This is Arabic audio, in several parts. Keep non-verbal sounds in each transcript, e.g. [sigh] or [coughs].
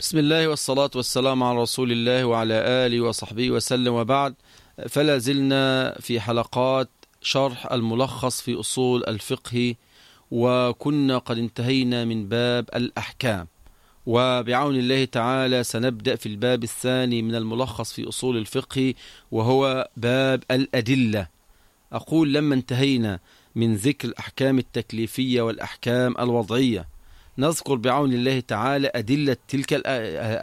بسم الله والصلاة والسلام على رسول الله وعلى آله وصحبه وسلم وبعد. فلا زلنا في حلقات شرح الملخص في أصول الفقه وكنا قد انتهينا من باب الأحكام. وبعون الله تعالى سنبدأ في الباب الثاني من الملخص في أصول الفقه وهو باب الأدلة. أقول لما انتهينا من ذكر الأحكام التكليفية والأحكام الوضعية. نذكر بعون الله تعالى أدلة تلك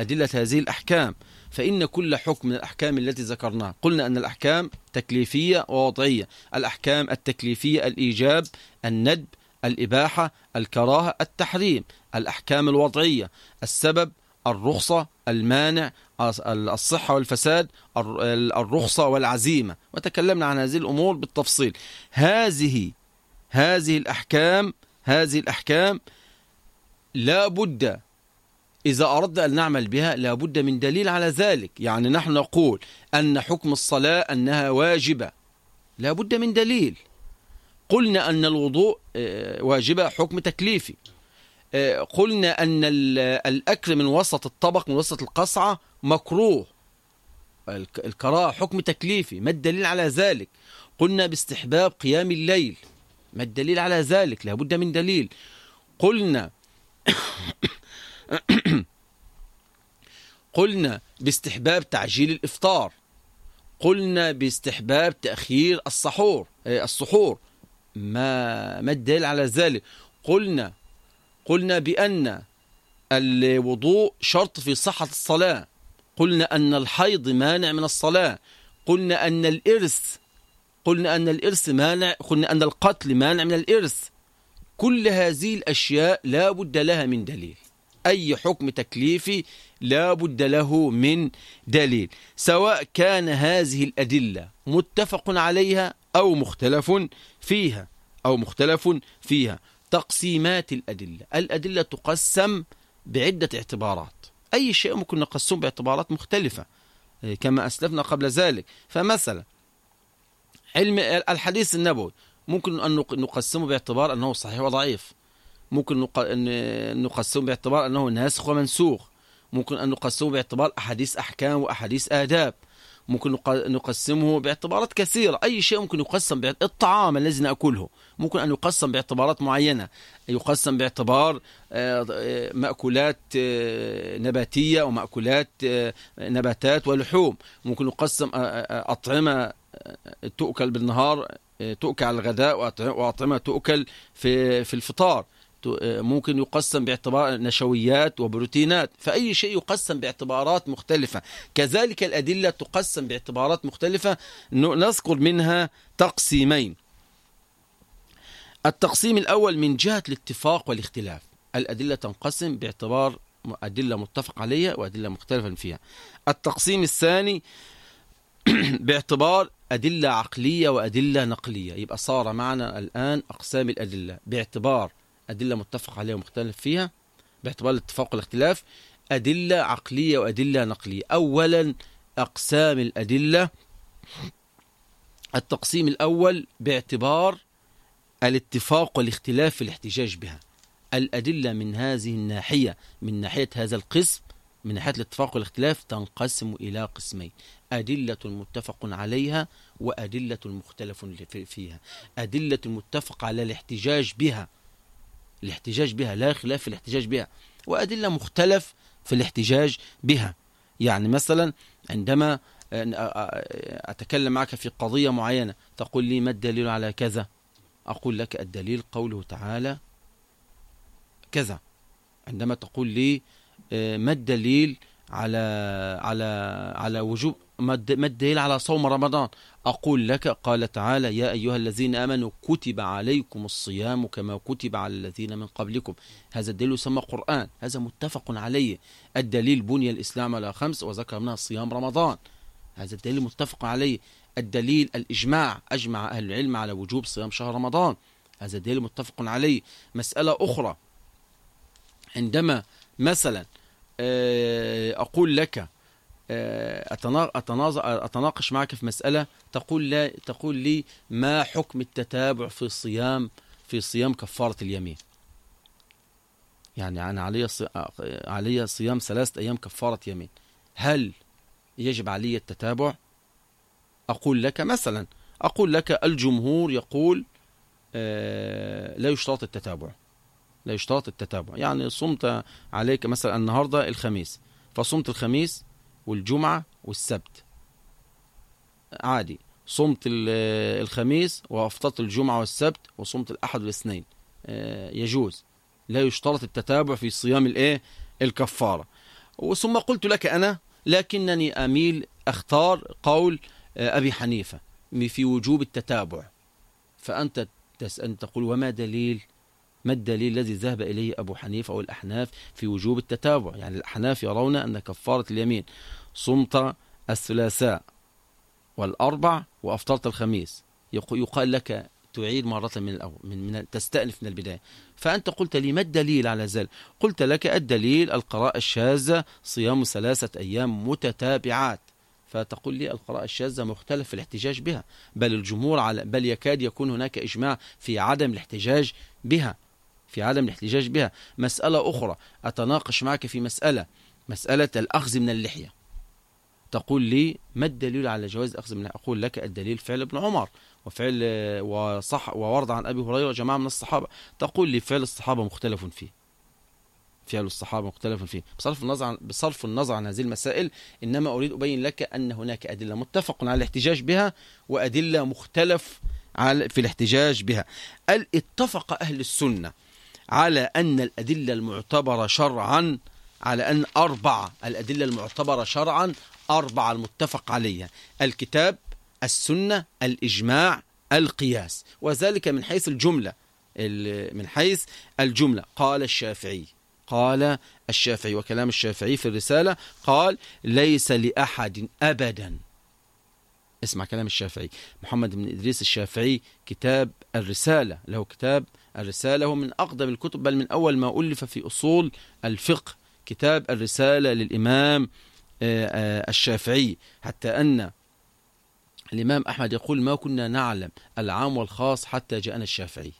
أدلة هذه الأحكام. فإن كل حكم من الأحكام التي ذكرناها قلنا أن الأحكام تكليفية ووضعية. الأحكام التكليفية الإيجاب الندب الإباحة الكراهة التحريم. الأحكام الوضعية السبب الرخصة المانع الصحة والفساد الرخصة والعزيمة. وتكلمنا عن هذه الأمور بالتفصيل. هذه هذه الأحكام هذه الأحكام لا بد إذا أردنا أن نعمل بها لا بد من دليل على ذلك. يعني نحن نقول أن حكم الصلاة أنها واجبة. لا بد من دليل. قلنا أن الوضوء واجبة حكم تكليفي. قلنا أن الأكل من وسط الطبق من وسط القصعة مكروه. الكراهة حكم تكليفي. ما الدليل على ذلك؟ قلنا باستحباب قيام الليل. ما الدليل على ذلك؟ لا بد من دليل. قلنا [coughs] قلنا باستحباب تعجيل الإفطار. قلنا باستحباب تأخير السحور السحور. ما ما الدليل على ذلك؟ قلنا قلنا بأن الوضوء شرط في صحة الصلاة. قلنا أن الحيض مانع من الصلاة. قلنا أن الإرث قلنا أن الإرث مانع قلنا أن القتل مانع من الإرث. كل هذه الأشياء لا بد لها من دليل. أي حكم تكليفي لا بد له من دليل. سواء كان هذه الأدلة متفق عليها أو مختلف فيها أو مختلف فيها. تقسيمات الأدلة. الأدلة تقسم بعدة اعتبارات. أي شيء ممكن نقسمه باعتبارات مختلفة. كما أسلفنا قبل ذلك. فمثلا علم الحديث النبوي. ممكن أن نقسمه باعتبار أنه صحيح وضعيف. ممكن أن نقسمه باعتبار أنه ناسخ ومنسوخ. ممكن أن نقسمه باعتبار أحاديث أحكام وأحاديث آداب. ممكن نقسمه باعتبارات كثيرة. أي شيء ممكن يقسم الطعام الذي نأكله. ممكن أن يقسم باعتبارات معينة. يقسم باعتبار مأكولات نباتية ومأكولات نباتات ولحوم. ممكن يقسم أطعمة تؤكل بالنهار تؤكل على الغداء وأطعمة تؤكل في في الفطار. ممكن يقسم باعتبار نشويات وبروتينات. فأي شيء يقسم باعتبارات مختلفة. كذلك الأدلة تقسم باعتبارات مختلفة. نذكر منها تقسيمين. التقسيم الأول من جهة الاتفاق والاختلاف. الأدلة تنقسم باعتبار أدلة متفق عليها وأدلة مختلفة فيها. التقسيم الثاني [clears throat] باعتبار أدلة عقلية وأدلة نقلية. يبقى صار معنا الآن أقسام الأدلة. باعتبار أدلة متفق عليها ومختلف فيها باعتبار الاتفاق والاختلاف أدلة عقلية وأدلة نقلية. أولا أقسام الأدلة. التقسيم الأول باعتبار الاتفاق والاختلاف في الاحتجاج بها. الأدلة من هذه الناحية من ناحية هذا القسم من ناحية الاتفاق والاختلاف تنقسم إلى قسمين. أدلة متفق عليها وأدلة مختلف فيها. أدلة متفق على الاحتجاج بها. الاحتجاج بها لا خلاف في الاحتجاج بها. وأدلة مختلف في الاحتجاج بها. يعني مثلا عندما أتكلم معك في قضية معينة تقول لي ما الدليل على كذا؟ أقول لك الدليل قوله تعالى كذا. عندما تقول لي ما الدليل على على على وجوب ما الدليل على صوم رمضان؟ أقول لك قال تعالى يا أيها الذين آمنوا كتب عليكم الصيام كما كتب على الذين من قبلكم. هذا الدليل يسمى قرآن هذا متفق عليه. الدليل بني الإسلام على خمس وذكر منها صيام رمضان هذا الدليل متفق عليه. الدليل الإجماع أجمع أهل العلم على وجوب صيام شهر رمضان هذا الدليل متفق عليه. مسألة أخرى عندما مثلا أقول لك أتناقش معك في مسألة تقول لا تقول لي ما حكم التتابع في الصيام في صيام كفارة اليمين. يعني أنا علي صي... علي صيام ثلاثة أيام كفارة يمين. هل يجب علي التتابع؟ أقول لك مثلا أقول لك الجمهور يقول آه لا يشترط التتابع. لا يشترط التتابع. يعني صمت عليك مثلا النهاردة الخميس فصمت الخميس والجمعة والسبت. عادي صمت الخميس وأفطرت الجمعة والسبت وصمت الأحد والاثنين. آه، يجوز. لا يشترط التتابع في صيام الإيه؟ الكفارة. ثم قلت لك أنا لكنني أميل أختار قول آه، أبي حنيفة. في وجوب التتابع. فأنت تسأل تقول وما دليل؟ ما الدليل الذي ذهب إليه أبو حنيفة أو الأحناف في وجوب التتابع؟ يعني الأحناف يرون أن كفارة اليمين صمت الثلاثاء والأربع وأفطرت الخميس. يقال لك تعيد مرة من الأول من, من تستأنف من البداية. فأنت قلت لي ما الدليل على ذلك؟ قلت لك الدليل القراءة الشاذة صيام ثلاثة أيام متتابعات. فتقول لي القراءة الشاذة مختلف في الاحتجاج بها. بل الجمهور على بل يكاد يكون هناك إجماع في عدم الاحتجاج بها. في عدم الاحتجاج بها. مسألة أخرى أتناقش معك في مسألة مسألة الأخذ من اللحية. تقول لي ما الدليل على جواز أخذ من اللحية؟ أقول لك الدليل فعل ابن عمر وفعل وصح وورد عن أبي هريرة وجماعة من الصحابة. تقول لي فعل الصحابة مختلف فيه. فعل الصحابة مختلف فيه. بصرف النظر عن بصرف النظر عن هذه المسائل إنما أريد أبين لك أن هناك أدلة متفق على الاحتجاج بها وأدلة مختلف في الاحتجاج بها. اتفق أهل السنة على أن الأدلة المعتبرة شرعا على أن أربعة الأدلة المعتبرة شرعا أربعة المتفق عليها. الكتاب السنة الإجماع القياس. وذلك من حيث الجملة. من حيث الجملة. قال الشافعي. قال الشافعي وكلام الشافعي في الرسالة قال ليس لأحد أبدا. اسمع كلام الشافعي. محمد بن إدريس الشافعي كتاب الرسالة. له كتاب الرسالة من أقدم الكتب بل من أول ما ألف في أصول الفقه كتاب الرسالة للإمام آه، آه، الشافعي. حتى أن الإمام أحمد يقول ما كنا نعلم العام والخاص حتى جاءنا الشافعي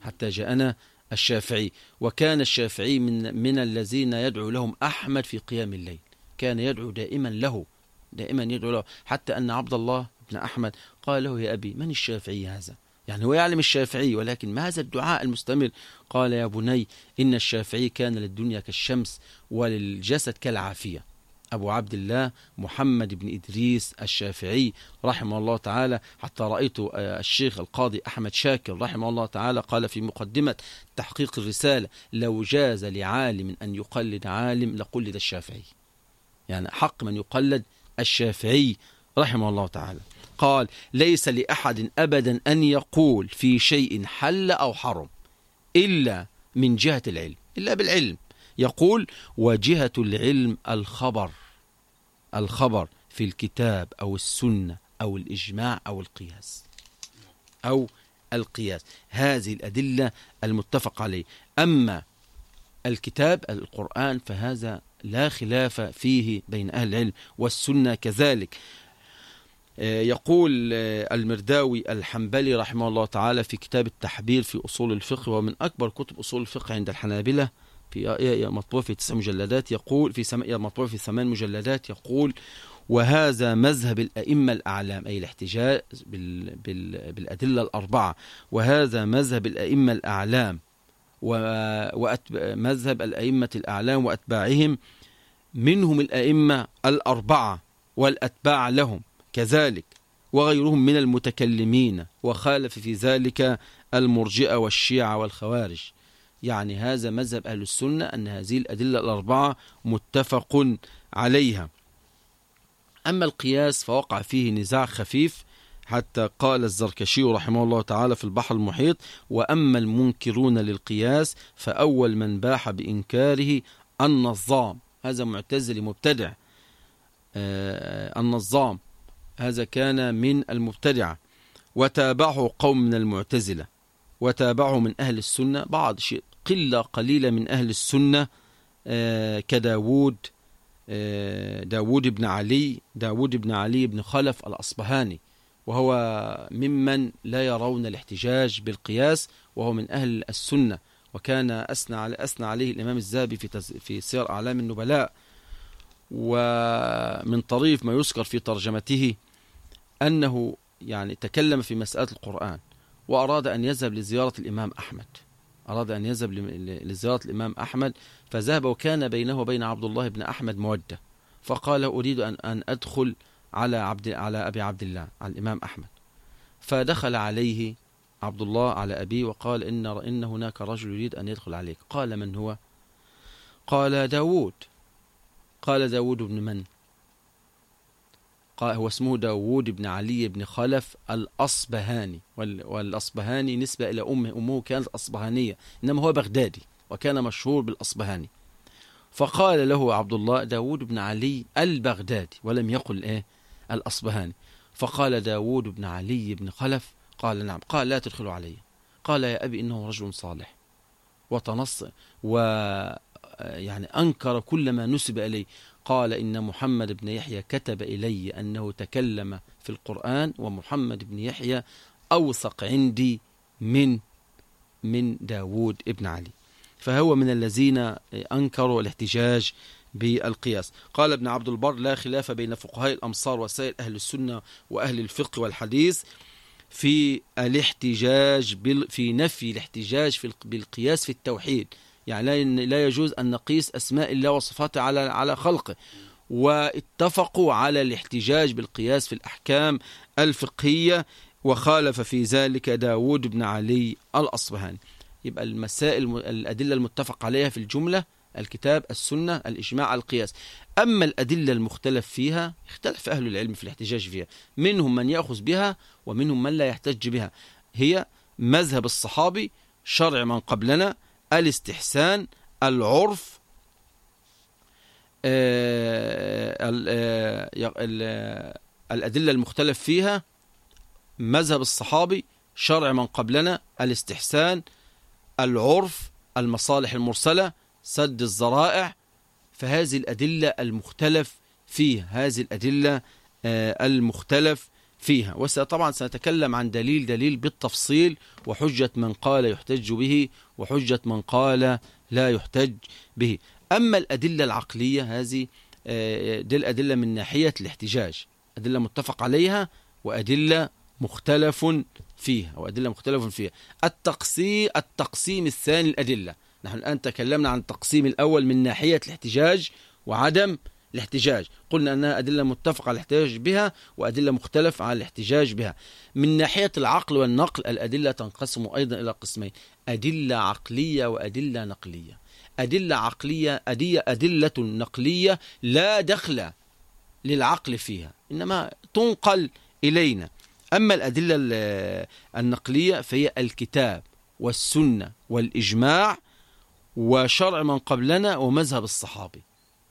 حتى جاءنا الشافعي. وكان الشافعي من, من الذين يدعو لهم أحمد في قيام الليل. كان يدعو دائما له دائما يدعو له. حتى أن عبد الله بن أحمد قال له يا أبي من الشافعي هذا؟ يعني هو يعلم الشافعي ولكن ما هذا الدعاء المستمر؟ قال يا بني إن الشافعي كان للدنيا كالشمس وللجسد كالعافية. أبو عبد الله محمد بن إدريس الشافعي رحمه الله تعالى حتى رأيت آه، الشيخ القاضي أحمد شاكر رحمه الله تعالى قال في مقدمة تحقيق الرسالة لو جاز لعالم أن يقلد عالم لقلد الشافعي. يعني حق من يقلد الشافعي رحمه الله تعالى. قال ليس لأحد أبدا أن يقول في شيء حل أو حرم إلا من جهة العلم إلا بالعلم. يقول وجهة العلم الخبر الخبر في الكتاب أو السنة أو الإجماع أو القياس أو القياس. هذه الأدلة المتفق عليه. أما الكتاب القرآن فهذا لا خلاف فيه بين أهل العلم والسنة كذلك. يقول آه، المرداوي الحنبلي رحمه الله تعالى في كتاب التحبير في أصول الفقه ومن أكبر كتب أصول الفقه عند الحنابلة في مطبوع في تسع مجلدات يقول في سم... مطبوع في ثمان مجلدات يقول وهذا مذهب الأئمة الأعلام أي الاحتجاج بال... بال... بالأدلة الأربعة وهذا مذهب الأئمة الأعلام و... مذهب الأئمة الأعلام وأتباعهم منهم الأئمة الأربعة والأتباع لهم. كذلك وغيرهم من المتكلمين وخالف في ذلك المرجئة والشيعة والخوارج. يعني هذا مذهب أهل السنة أن هذه الأدلة الأربعة متفق عليها. أما القياس فوقع فيه نزاع خفيف حتى قال الزركشي رحمه الله تعالى في البحر المحيط وأما المنكرون للقياس فأول من باح بإنكاره النظام. هذا معتزلي مبتدع آه النظام. هذا كان من المبتدعة وتابعه قوم من المعتزلة. وتابعه من أهل السنة. بعض شيء قلة قليلة من أهل السنة. آه، كداود آه، داود بن علي داود بن علي بن خلف الأصبهاني. وهو ممن لا يرون الاحتجاج بالقياس وهو من أهل السنة. وكان أثنى على أثنى عليه الإمام الذهبي في. في سير أعلام النبلاء. ومن طريف ما يذكر في ترجمته أنه يعني تكلم في مسألة القرآن وأراد أن يذهب لزيارة الإمام أحمد. أراد أن يذهب لزيارة الإمام أحمد فذهب وكان بينه وبين عبد الله بن أحمد مودة. فقال أريد أن أن أدخل على عبد على أبي عبد الله على الإمام أحمد. فدخل عليه عبد الله على أبيه وقال إن إن هناك رجل يريد أن يدخل عليك. قال من هو؟ قال داود. قال داود بن من؟ هو اسمه داود بن علي بن خلف الأصبهاني والأصبهاني نسبة إلى أمه أمه كانت أصبهانية إنما هو بغدادي وكان مشهور بالأصبهاني. فقال له عبد الله داود بن علي البغدادي ولم يقل إيه؟ الأصبهاني. فقال داود بن علي بن خلف قال نعم قال لا تدخلوا علي. قال يا أبي إنه رجل صالح. وتنص و يعني أنكر كل ما نسب إليه. قال إن محمد بن يحيى كتب إلي أنه تكلم في القرآن ومحمد بن يحيى أوثق عندي من من داود ابن علي. فهو من الذين أنكروا الاحتجاج بالقياس. قال ابن عبد البر لا خلاف بين فقهاء الأمصار وسائر أهل السنة وأهل الفقه والحديث في الاحتجاج في نفي الاحتجاج في بالقياس في التوحيد. يعني لا يجوز أن نقيس أسماء الله وصفاته على على خلقه. واتفقوا على الاحتجاج بالقياس في الأحكام الفقهية وخالف في ذلك داود بن علي الأصبهاني. يبقى المسائل الأدلة المتفق عليها في الجملة الكتاب السنة الإجماع القياس. أما الأدلة المختلف فيها اختلف أهل العلم في الاحتجاج فيها. منهم من يأخذ بها ومنهم من لا يحتج بها. هي مذهب الصحابي شرع من قبلنا الاستحسان العرف آه، آه، الأدلة المختلف فيها مذهب الصحابي شرع من قبلنا الاستحسان العرف المصالح المرسلة سد الذرائع فهذه الأدلة المختلف فيها هذه الأدلة آه، المختلف فيها. وطبعا سنتكلم عن دليل دليل بالتفصيل. وحجة من قال يحتج به وحجة من قال لا يحتج به. أما الأدلة العقلية هذه آه، دي الأدلة من ناحية الاحتجاج. أدلة متفق عليها وأدلة مختلف فيها وأدلة مختلف فيها. التقسيم التقسيم الثاني الأدلة نحن الآن تكلمنا عن التقسيم الأول من ناحية الاحتجاج وعدم الاحتجاج. قلنا أنها أدلة متفق على الاحتجاج بها وأدلة مختلف على الاحتجاج بها. من ناحية العقل والنقل الأدلة تنقسم أيضا إلى قسمين أدلة عقلية وأدلة نقلية. أدلة عقلية أدلة, أدلة نقلية لا دخل للعقل فيها إنما تنقل إلينا. أما الأدلة النقلية فهي الكتاب والسنة والإجماع وشرع من قبلنا ومذهب الصحابي.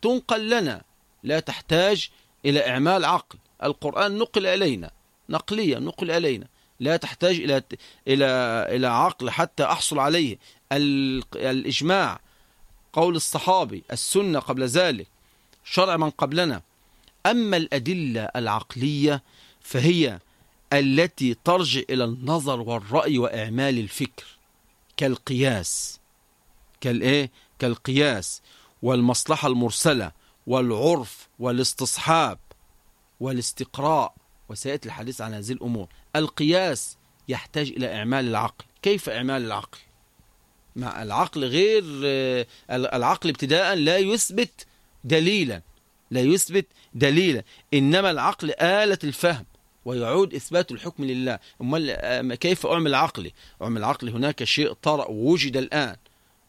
تنقل لنا لا تحتاج إلى إعمال عقل. القرآن نقل إلينا نقليا نقل إلينا. لا تحتاج إلى إلى إلى عقل حتى أحصل عليه. الإجماع قول الصحابي السنة قبل ذلك شرع من قبلنا. أما الأدلة العقلية فهي التي ترجع إلى النظر والرأي وإعمال الفكر كالقياس. كالإيه؟ كالقياس. والمصلحة المرسلة. والعرف والاستصحاب والاستقراء. وسيأتي الحديث عن هذه الأمور. القياس يحتاج إلى إعمال العقل. كيف إعمال العقل؟ مع العقل غير العقل ابتداء لا يثبت دليلا. لا يثبت دليلا. إنما العقل آلة الفهم ويعود إثبات الحكم لله. أمال كيف أعمل عقلي؟ أعمل عقلي هناك شيء طرأ وجد الآن.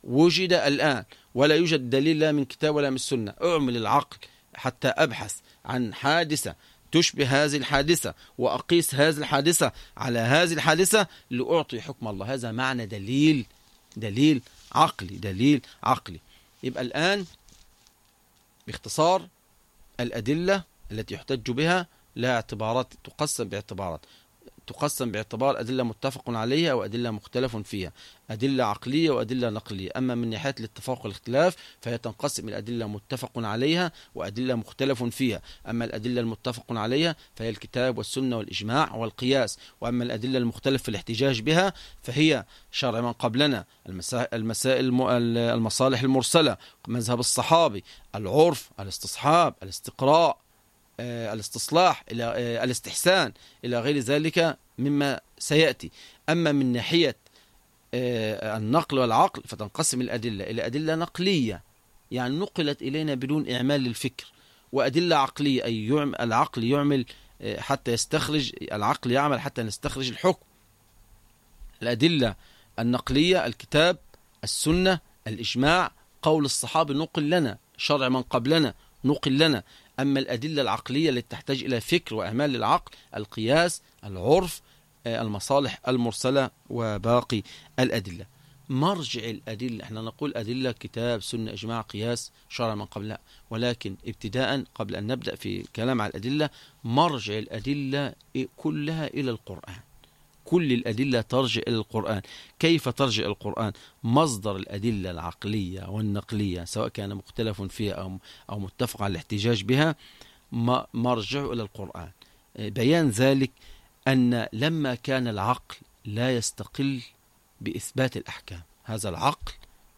وجد الآن ولا يوجد دليل لا من كتاب ولا من السنة أعمل العقل حتى أبحث عن حادثة تشبه هذه الحادثة وأقيس هذه الحادثة على هذه الحادثة لأعطي حكم الله. هذا معنى دليل دليل عقلي دليل عقلي. يبقى الآن باختصار الأدلة التي يحتج بها لها اعتبارات تقسم باعتبارات. تقسم باعتبار أدلة متفق عليها وأدلة مختلف فيها أدلة عقلية وأدلة نقلية. أما من ناحية الاتفاق والاختلاف فهي تنقسم إلى أدلة متفق عليها وأدلة مختلف فيها. أما الأدلة المتفق عليها فهي الكتاب والسنة والإجماع والقياس. وأما الأدلة المختلف في الاحتجاج بها فهي شرع من قبلنا المسائل المصالح المرسلة مذهب الصحابي العرف الاستصحاب الاستقراء. الاستصلاح إلى آه، الاستحسان إلى غير ذلك مما سيأتي. أما من ناحية آه، النقل والعقل فتنقسم الأدلة إلى أدلة نقلية. يعني نقلت إلينا بدون إعمال للفكر وأدلة عقلية أي العقل يعمل حتى يستخرج العقل يعمل حتى نستخرج الحكم. الأدلة النقلية الكتاب السنة الإجماع قول الصحابة نقل لنا شرع من قبلنا نقل لنا. أما الأدلة العقلية التي تحتاج إلى فكر وأعمال للعقل القياس العرف آه، المصالح المرسلة وباقي الأدلة. مرجع الأدلة إحنا نقول أدلة كتاب سنة إجماع قياس شرع من قبلها ولكن ابتداء قبل أن نبدأ في كلام على الأدلة مرجع الأدلة كلها إلى القرآن. كل الأدلة ترجع إلى القرآن. كيف ترجع القرآن؟ مصدر الأدلة العقلية والنقلية سواء كان مختلف فيها أو, أو متفق على الاحتجاج بها مرجع إلى القرآن. بيان ذلك أن لما كان العقل لا يستقل بإثبات الأحكام هذا العقل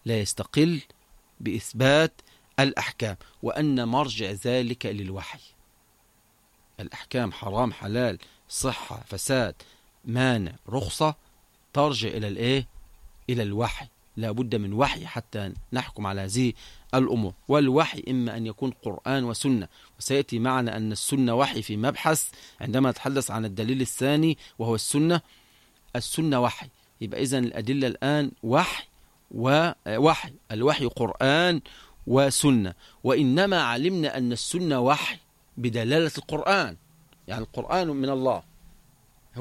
لا يستقل بإثبات الأحكام وأن مرجع ذلك للوحي. الأحكام حرام حلال صحة فساد مانع رخصة ترجع إلى الإيه؟ إلى الوحي. لا بد من وحي حتى نحكم على هذه الأمور. والوحي إما أن يكون قرآن وسنة. وسيأتي معنا أن السنة وحي في مبحث عندما نتحدث عن الدليل الثاني وهو السنة. السنة وحي. يبقى إذن الأدلة الآن وحي ووحي الوحي قرآن وسنة. وإنما علمنا أن السنة وحي بدلالة القرآن. يعني القرآن من الله.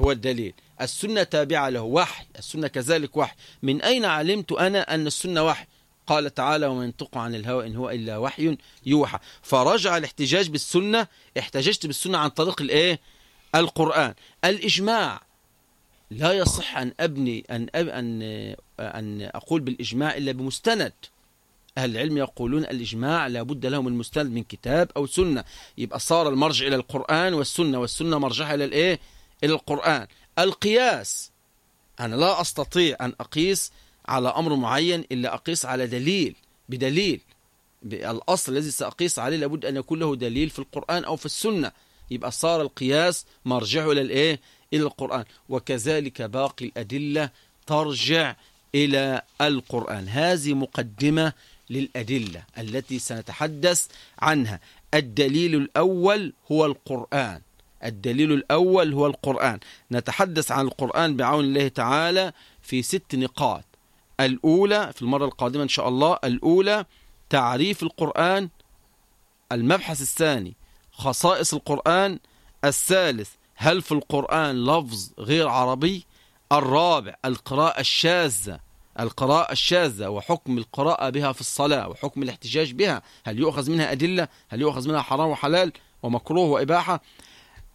هو الدليل. السنة تابعة له وحي. السنة كذلك وحي. من أين علمت أنا أن السنة وحي؟ قال تعالى ومن ينطق عن الهوى إن هو إلا وحي يوحى. فرجع الاحتجاج بالسنة. احتججت بالسنة عن طريق الإيه؟ القرآن. الإجماع. لا يصح أن أبني أن, أب أن, أن أقول بالإجماع إلا بمستند. أهل العلم يقولون الإجماع لابد له من مستند من كتاب أو سنة. يبقى صار المرجع إلى القرآن والسنة والسنة مرجعها إلى الإيه؟ إلى القرآن. القياس أنا لا أستطيع أن أقيس على أمر معين إلا أقيس على دليل بدليل. الأصل الذي سأقيس عليه لابد أن يكون له دليل في القرآن أو في السنة. يبقى صار القياس مرجعه إلى الإيه؟ إلى القرآن. وكذلك باقي الأدلة ترجع إلى القرآن. هذه مقدمة للأدلة التي سنتحدث عنها. الدليل الأول هو القرآن. الدليل الأول هو القرآن. نتحدث عن القرآن بعون الله تعالى في ست نقاط. الأولى في المرة القادمة إن شاء الله الأولى تعريف القرآن المبحث الثاني خصائص القرآن الثالث هل في القرآن لفظ غير عربي الرابع القراءة الشاذة. القراءة الشاذة وحكم القراءة بها في الصلاة وحكم الاحتجاج بها هل يؤخذ منها أدلة هل يؤخذ منها حرام وحلال ومكروه وإباحة.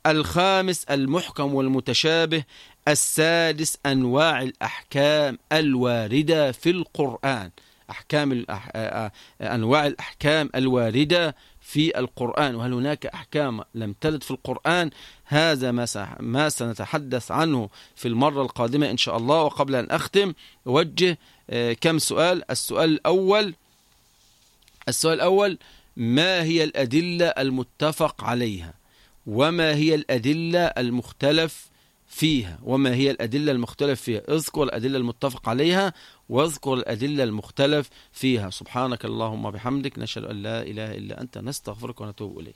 الخامس المحكم والمتشابه السادس أنواع الأحكام الواردة في القرآن. أحكام الأح... أنواع الأحكام الواردة في القرآن. وهل هناك أحكام لم ترد في القرآن؟ هذا ما, س... ما سنتحدث عنه في المرة القادمة إن شاء الله. وقبل أن أختم أوجه كم سؤال؟ السؤال الأول السؤال الأول ما هي الأدلة المتفق عليها؟ وما هي الأدلة المختلف فيها وما هي الأدلة المختلف فيها. اذكر الأدلة المتفق عليها واذكر الأدلة المختلف فيها. سبحانك اللهم بحمدك نشهد أن لا إله إلا أنت نستغفرك ونتوب إليك.